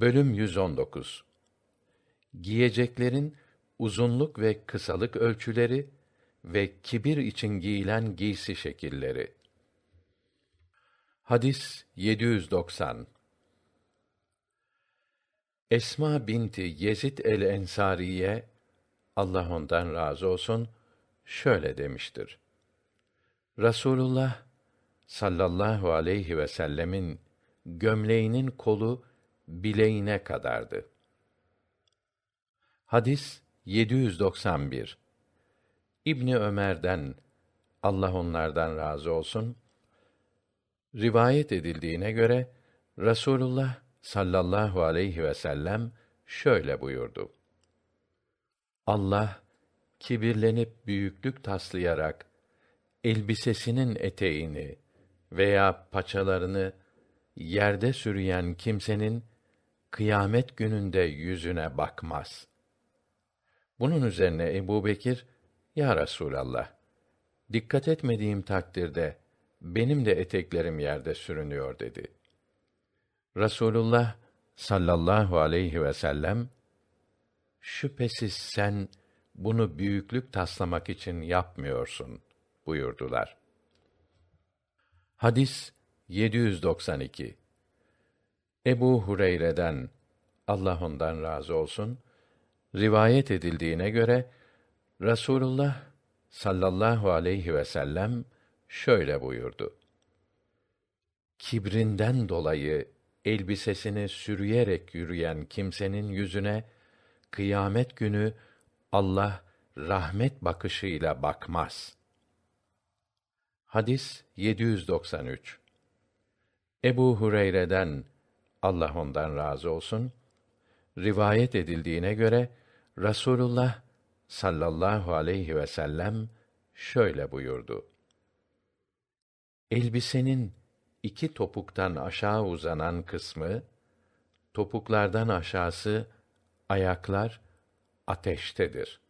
Bölüm 119 Giyeceklerin uzunluk ve kısalık ölçüleri ve kibir için giyilen giysi şekilleri. Hadis 790 Esma binti Yezid el-Ensariye Allah ondan razı olsun şöyle demiştir. Rasulullah sallallahu aleyhi ve sellemin gömleğinin kolu bileğine kadardı. Hadis 791. İbni Ömer'den Allah onlardan razı olsun rivayet edildiğine göre Rasulullah sallallahu aleyhi ve sellem şöyle buyurdu. Allah kibirlenip büyüklük taslayarak elbisesinin eteğini veya paçalarını yerde sürüyen kimsenin kıyamet gününde yüzüne bakmaz. Bunun üzerine Ebu Bekir, Ya Resûlallah, dikkat etmediğim takdirde benim de eteklerim yerde sürünüyor dedi. Rasulullah sallallahu aleyhi ve sellem şüphesiz sen bunu büyüklük taslamak için yapmıyorsun buyurdular. Hadis 792 Ebu Hureyre'den Allah ondan razı olsun rivayet edildiğine göre Rasulullah sallallahu aleyhi ve sellem şöyle buyurdu. Kibrinden dolayı elbisesini sürüyerek yürüyen kimsenin yüzüne kıyamet günü Allah rahmet bakışıyla bakmaz. Hadis 793 Ebu Hureyre'den Allah ondan razı olsun rivayet edildiğine göre Rasulullah sallallahu aleyhi ve sellem şöyle buyurdu. Elbisenin iki topuktan aşağı uzanan kısmı, topuklardan aşağısı ayaklar ateştedir.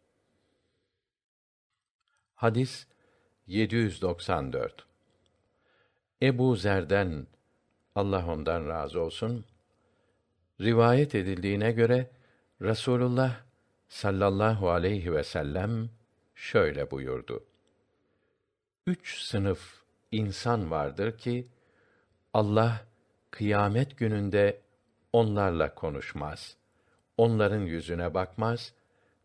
Hadis 794 Ebu Zer'den Allah ondan razı olsun rivayet edildiğine göre Rasulullah sallallahu aleyhi ve sellem şöyle buyurdu. Üç sınıf insan vardır ki Allah kıyamet gününde onlarla konuşmaz. Onların yüzüne bakmaz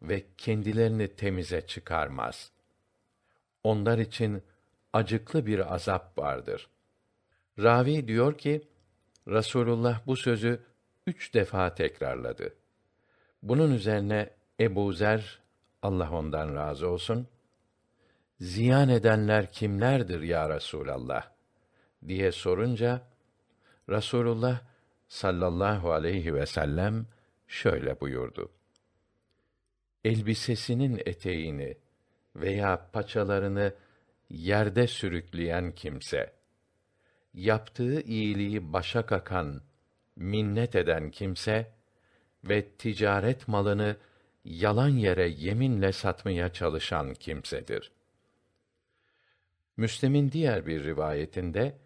ve kendilerini temize çıkarmaz. Onlar için acıklı bir azap vardır. Ravi diyor ki, Rasulullah bu sözü üç defa tekrarladı. Bunun üzerine Ebu Zer, Allah ondan razı olsun, ziyan edenler kimlerdir ya Resulallah? diye sorunca, Rasulullah sallallahu aleyhi ve sellem şöyle buyurdu. Elbisesinin eteğini veya paçalarını yerde sürükleyen kimse, yaptığı iyiliği başa kakan, minnet eden kimse ve ticaret malını yalan yere yeminle satmaya çalışan kimsedir. Müslim'in diğer bir rivayetinde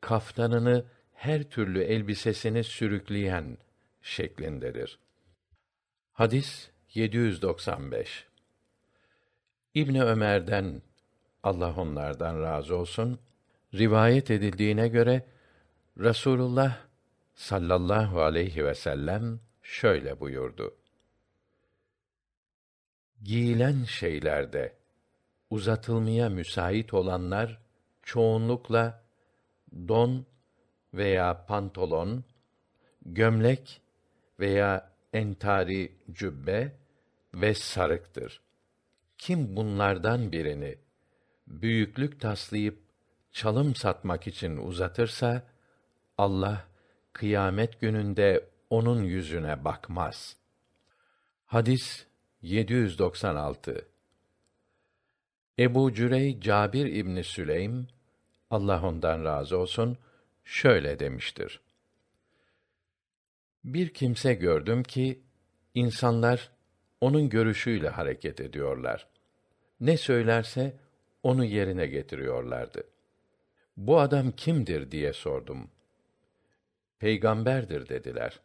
kaftanını her türlü elbisesini sürükleyen şeklindedir. Hadis 795 İbni Ömer'den Allah onlardan razı olsun rivayet edildiğine göre Rasulullah sallallahu aleyhi ve sellem şöyle buyurdu. Giyilen şeylerde uzatılmaya müsait olanlar çoğunlukla don veya pantolon, gömlek veya entari cübbe ve sarıktır. Kim bunlardan birini büyüklük taslayıp çalım satmak için uzatırsa Allah kıyamet gününde onun yüzüne bakmaz. Hadis 796 Ebu Cürey Cabir İbni Süleym Allah ondan razı olsun şöyle demiştir. Bir kimse gördüm ki insanlar onun görüşüyle hareket ediyorlar. Ne söylerse onu yerine getiriyorlardı. Bu adam kimdir diye sordum. Peygamberdir dediler.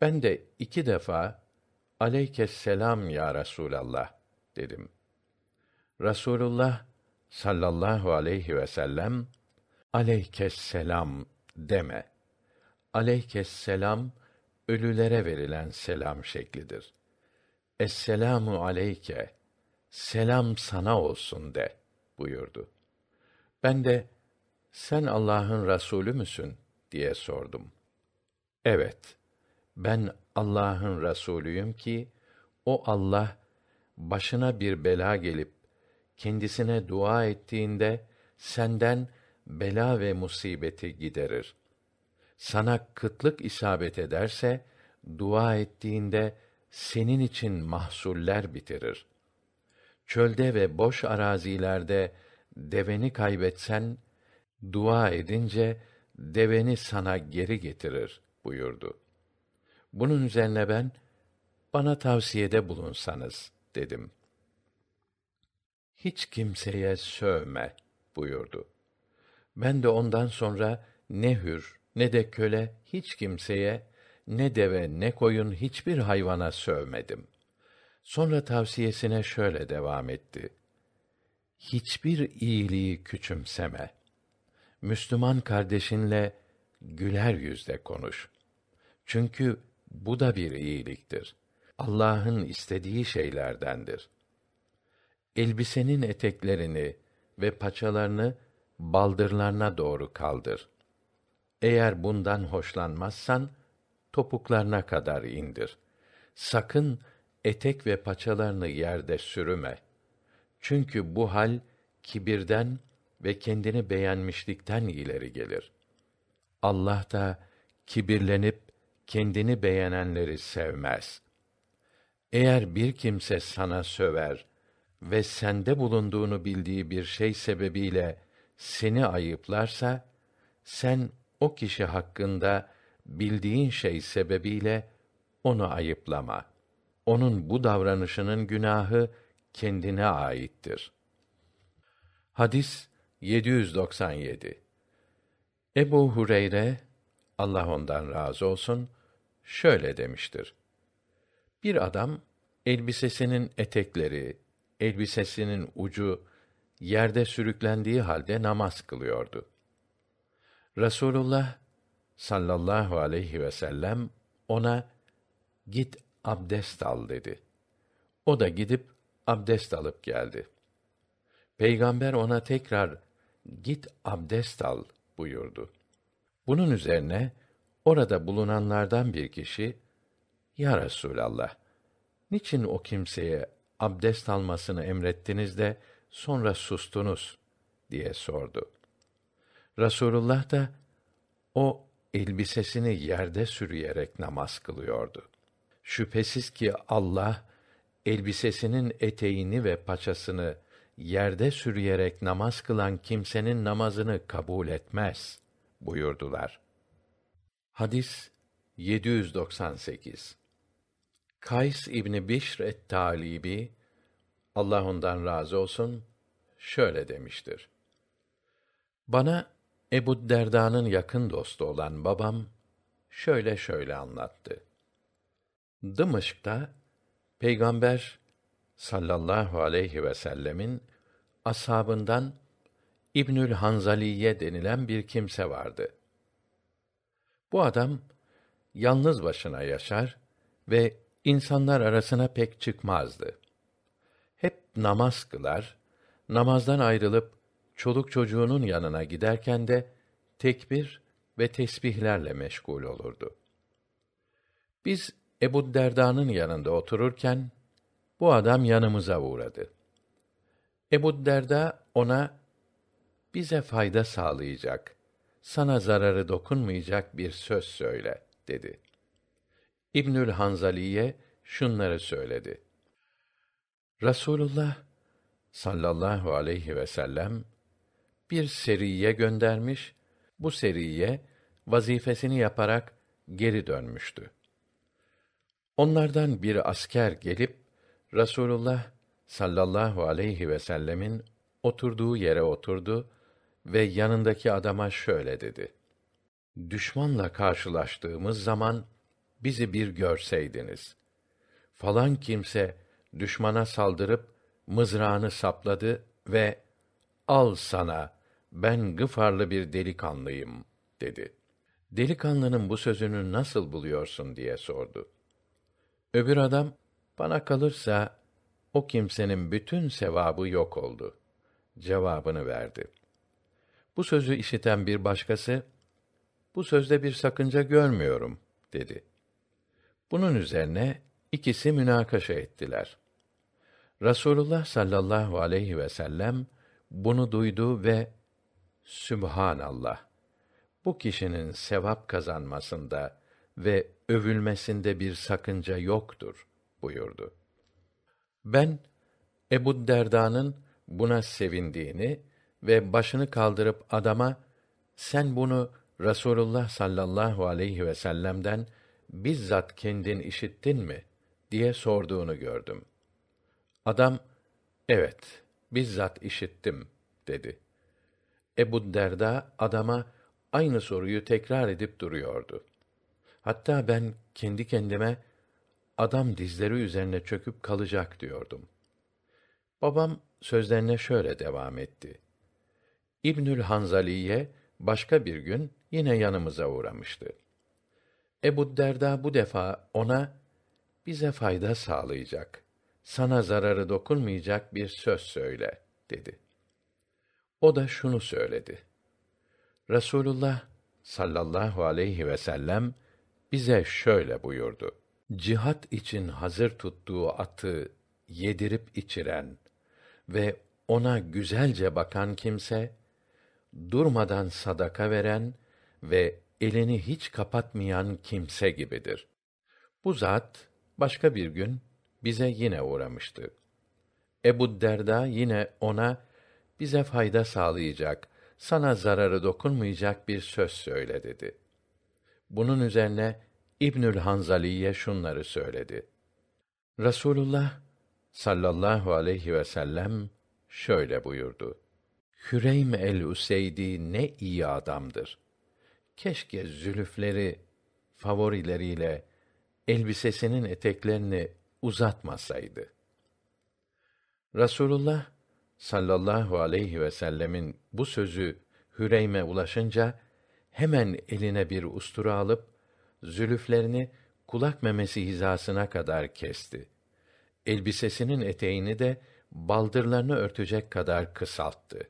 Ben de iki defa Aleykes selam ya Resulallah dedim. Rasulullah sallallahu aleyhi ve sellem Aleykes selam deme. Aleykes selam ölülere verilen selam şeklidir. Esselamu aleyke selam sana olsun de buyurdu. Ben de sen Allah'ın Resulü müsün diye sordum. Evet, ben Allah'ın Resulüyüm ki o Allah başına bir bela gelip kendisine dua ettiğinde senden bela ve musibeti giderir. Sana kıtlık isabet ederse dua ettiğinde senin için mahsuller bitirir. Çölde ve boş arazilerde deveni kaybetsen dua edince deveni sana geri getirir buyurdu. Bunun üzerine ben bana tavsiyede bulunsanız dedim. Hiç kimseye sövme buyurdu. Ben de ondan sonra ne hür ne de köle hiç kimseye ne deve ne koyun hiçbir hayvana sövmedim. Sonra tavsiyesine şöyle devam etti. Hiçbir iyiliği küçümseme. Müslüman kardeşinle güler yüzle konuş. Çünkü bu da bir iyiliktir. Allah'ın istediği şeylerdendir. Elbisenin eteklerini ve paçalarını baldırlarına doğru kaldır. Eğer bundan hoşlanmazsan topuklarına kadar indir. Sakın etek ve paçalarını yerde sürüme. Çünkü bu hal kibirden ve kendini beğenmişlikten ileri gelir. Allah da kibirlenip kendini beğenenleri sevmez. Eğer bir kimse sana söver ve sende bulunduğunu bildiği bir şey sebebiyle seni ayıplarsa, sen o kişi hakkında bildiğin şey sebebiyle onu ayıplama. Onun bu davranışının günahı kendine aittir. Hadis 797 Ebu Hureyre Allah ondan razı olsun şöyle demiştir. Bir adam elbisesinin etekleri, elbisesinin ucu yerde sürüklendiği halde namaz kılıyordu. Rasulullah sallallahu aleyhi ve sellem ona git abdest al dedi. O da gidip abdest alıp geldi. Peygamber ona tekrar git abdest al buyurdu. Bunun üzerine orada bulunanlardan bir kişi Ya Resulallah niçin o kimseye abdest almasını emrettiniz de sonra sustunuz diye sordu. Rasulullah da o elbisesini yerde sürüyerek namaz kılıyordu. Şüphesiz ki Allah elbisesinin eteğini ve paçasını yerde sürüyerek namaz kılan kimsenin namazını kabul etmez buyurdular. Hadis 798 Kays İbni Bişr et-Talibi Allah ondan razı olsun şöyle demiştir. Bana Ebu Derda'nın yakın dostu olan babam şöyle şöyle anlattı. Dımışk'ta Peygamber sallallahu aleyhi ve sellemin ashabından İbnül Hanzaliye denilen bir kimse vardı. Bu adam yalnız başına yaşar ve insanlar arasına pek çıkmazdı. Hep namaz kılar, namazdan ayrılıp çoluk çocuğunun yanına giderken de tekbir ve tesbihlerle meşgul olurdu. Biz Ebu Derda'nın yanında otururken bu adam yanımıza uğradı. Ebu Derda ona bize fayda sağlayacak, sana zararı dokunmayacak bir söz söyle dedi. İbnül Hanzaliye şunları söyledi. Rasulullah sallallahu aleyhi ve sellem bir seriye göndermiş, bu seriye vazifesini yaparak geri dönmüştü. Onlardan bir asker gelip Rasulullah sallallahu aleyhi ve sellemin oturduğu yere oturdu ve yanındaki adama şöyle dedi: Düşmanla karşılaştığımız zaman bizi bir görseydiniz. Falan kimse düşmana saldırıp mızrağını sapladı ve al sana ben gıfarlı bir delikanlıyım dedi. Delikanlının bu sözünü nasıl buluyorsun diye sordu. Öbür adam bana kalırsa o kimsenin bütün sevabı yok oldu cevabını verdi. Bu sözü işiten bir başkası bu sözde bir sakınca görmüyorum dedi. Bunun üzerine ikisi münakaşa ettiler. Rasulullah sallallahu aleyhi ve sellem bunu duydu ve Sübhanallah. Bu kişinin sevap kazanmasında ve övülmesinde bir sakınca yoktur buyurdu. Ben Ebu Derda'nın buna sevindiğini ve başını kaldırıp adama sen bunu Rasulullah sallallahu aleyhi ve sellem'den bizzat kendin işittin mi diye sorduğunu gördüm. Adam evet bizzat işittim dedi. Ebu Derda adama aynı soruyu tekrar edip duruyordu. Hatta ben kendi kendime adam dizleri üzerine çöküp kalacak diyordum. Babam sözlerine şöyle devam etti. İbnül Hanzaliye başka bir gün yine yanımıza uğramıştı. Ebu Derda bu defa ona bize fayda sağlayacak, sana zararı dokunmayacak bir söz söyle dedi. O da şunu söyledi. Resulullah sallallahu aleyhi ve sellem bize şöyle buyurdu. Cihat için hazır tuttuğu atı yedirip içiren ve ona güzelce bakan kimse durmadan sadaka veren ve elini hiç kapatmayan kimse gibidir. Bu zat başka bir gün bize yine uğramıştı. Ebu Derda yine ona bize fayda sağlayacak, sana zararı dokunmayacak bir söz söyle dedi. Bunun üzerine İbnül Hanzaliye şunları söyledi. Rasulullah sallallahu aleyhi ve sellem şöyle buyurdu. Hüreym el-Useydi ne iyi adamdır. Keşke zülüfleri favorileriyle elbisesinin eteklerini uzatmasaydı. Rasulullah sallallahu aleyhi ve sellemin bu sözü Hüreym'e ulaşınca hemen eline bir ustura alıp zülüflerini kulak memesi hizasına kadar kesti elbisesinin eteğini de baldırlarını örtecek kadar kısalttı.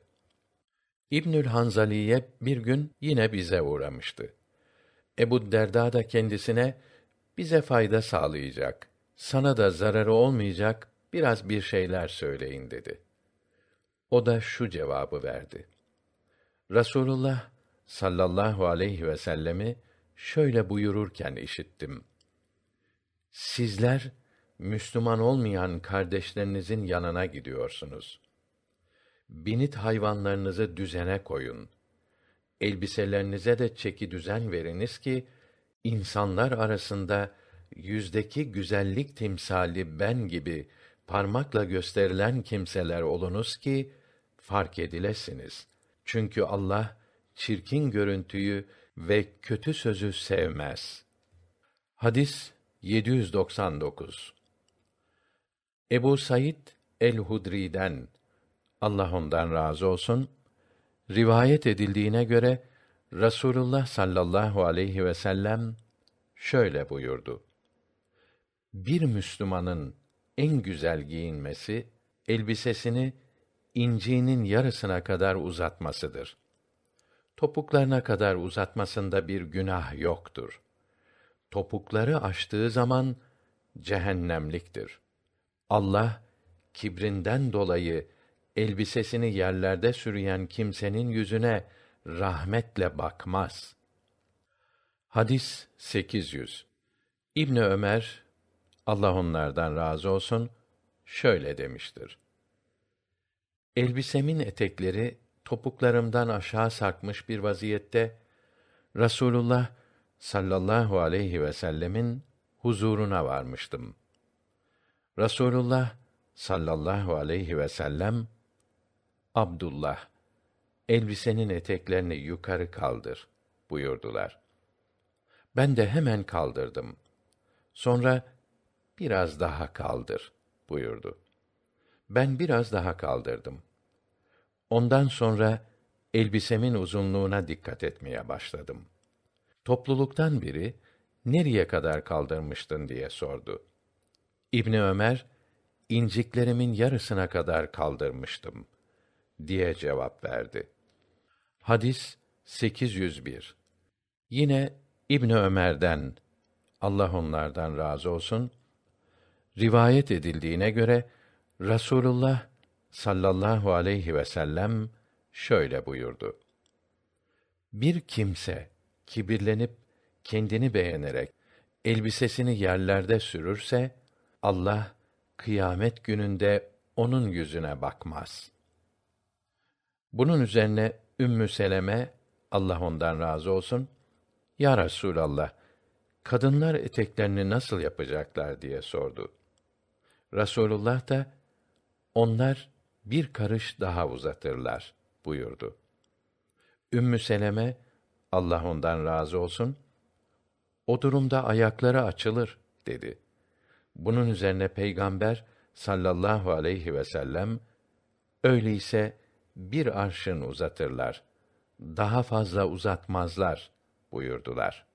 İbnül Hanzaliye bir gün yine bize uğramıştı. Ebu Derda da kendisine bize fayda sağlayacak, sana da zararı olmayacak biraz bir şeyler söyleyin dedi. O da şu cevabı verdi. Rasulullah sallallahu aleyhi ve sellemi şöyle buyururken işittim. Sizler Müslüman olmayan kardeşlerinizin yanına gidiyorsunuz. Binit hayvanlarınızı düzene koyun. Elbiselerinize de çeki düzen veriniz ki insanlar arasında yüzdeki güzellik timsali ben gibi parmakla gösterilen kimseler olunuz ki fark edilesiniz. Çünkü Allah çirkin görüntüyü ve kötü sözü sevmez. Hadis 799 Ebu Said el-Hudri'den Allah ondan razı olsun rivayet edildiğine göre Rasulullah sallallahu aleyhi ve sellem şöyle buyurdu. Bir Müslümanın en güzel giyinmesi elbisesini inciğinin yarısına kadar uzatmasıdır. Topuklarına kadar uzatmasında bir günah yoktur. Topukları aştığı zaman cehennemliktir. Allah kibrinden dolayı elbisesini yerlerde sürüyen kimsenin yüzüne rahmetle bakmaz. Hadis 800. İbni Ömer Allah onlardan razı olsun şöyle demiştir. Elbisemin etekleri topuklarımdan aşağı sarkmış bir vaziyette Rasulullah sallallahu aleyhi ve sellemin huzuruna varmıştım. Rasulullah sallallahu aleyhi ve sellem Abdullah elbisenin eteklerini yukarı kaldır buyurdular. Ben de hemen kaldırdım. Sonra biraz daha kaldır buyurdu. Ben biraz daha kaldırdım. Ondan sonra elbisemin uzunluğuna dikkat etmeye başladım. Topluluktan biri nereye kadar kaldırmıştın diye sordu. İbni Ömer inciklerimin yarısına kadar kaldırmıştım diye cevap verdi. Hadis 801. Yine İbni Ömer'den Allah onlardan razı olsun rivayet edildiğine göre Rasulullah sallallahu aleyhi ve sellem şöyle buyurdu. Bir kimse kibirlenip kendini beğenerek elbisesini yerlerde sürürse Allah kıyamet gününde onun yüzüne bakmaz. Bunun üzerine Ümmü Seleme Allah ondan razı olsun ya Resulallah kadınlar eteklerini nasıl yapacaklar diye sordu. Rasulullah da onlar bir karış daha uzatırlar buyurdu. Ümmü Seleme Allah ondan razı olsun o durumda ayakları açılır dedi. Bunun üzerine peygamber sallallahu aleyhi ve sellem öyleyse bir arşın uzatırlar. Daha fazla uzatmazlar buyurdular.